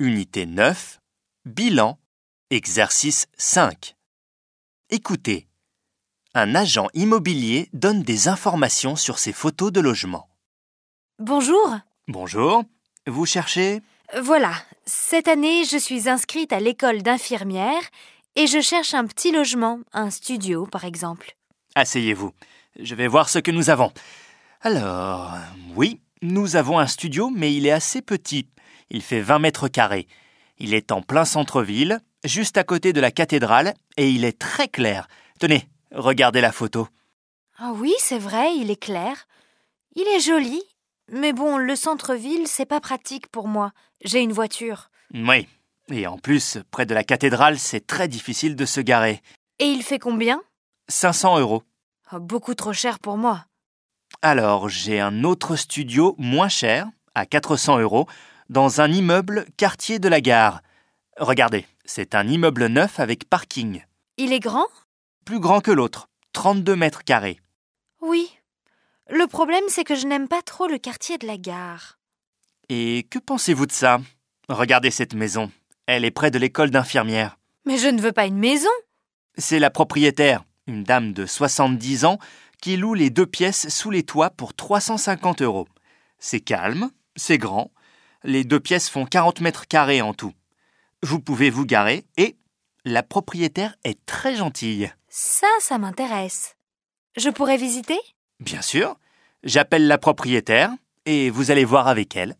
Unité 9, bilan, exercice 5. Écoutez. Un agent immobilier donne des informations sur ses photos de logement. Bonjour. Bonjour, vous cherchez? Voilà, cette année, je suis inscrite à l'école d'infirmière et je cherche un petit logement, un studio par exemple. Asseyez-vous. Je vais voir ce que nous avons. Alors, oui, nous avons un studio, mais il est assez petit. Il fait 20 mètres carrés. Il est en plein centre-ville, juste à côté de la cathédrale, et il est très clair. Tenez, regardez la photo. Ah oui, c'est vrai, il est clair. Il est joli. Mais bon, le centre-ville, c'est pas pratique pour moi. J'ai une voiture. Oui. Et en plus, près de la cathédrale, c'est très difficile de se garer. Et il fait combien? 500 euros. Oh, Beaucoup trop cher pour moi. Alors, j'ai un autre studio moins cher, à 400 euros, dans un immeuble quartier de la gare. Regardez, c'est un immeuble neuf avec parking. Il est grand? Plus grand que l'autre, 32 mètres carrés. Oui. Le problème, c'est que je n'aime pas trop le quartier de la gare. Et que pensez-vous de ça? Regardez cette maison. Elle est près de l'école d'infirmière. Mais je ne veux pas une maison. C'est la propriétaire, une dame de 70 ans, qui loue les deux pièces sous les toits pour 350 euros. C'est calme, c'est grand. Les deux pièces font 40 mètres carrés en tout. Vous pouvez vous garer et la propriétaire est très gentille. Ça, ça m'intéresse. Je pourrais visiter? Bien sûr, j'appelle la propriétaire et vous allez voir avec elle.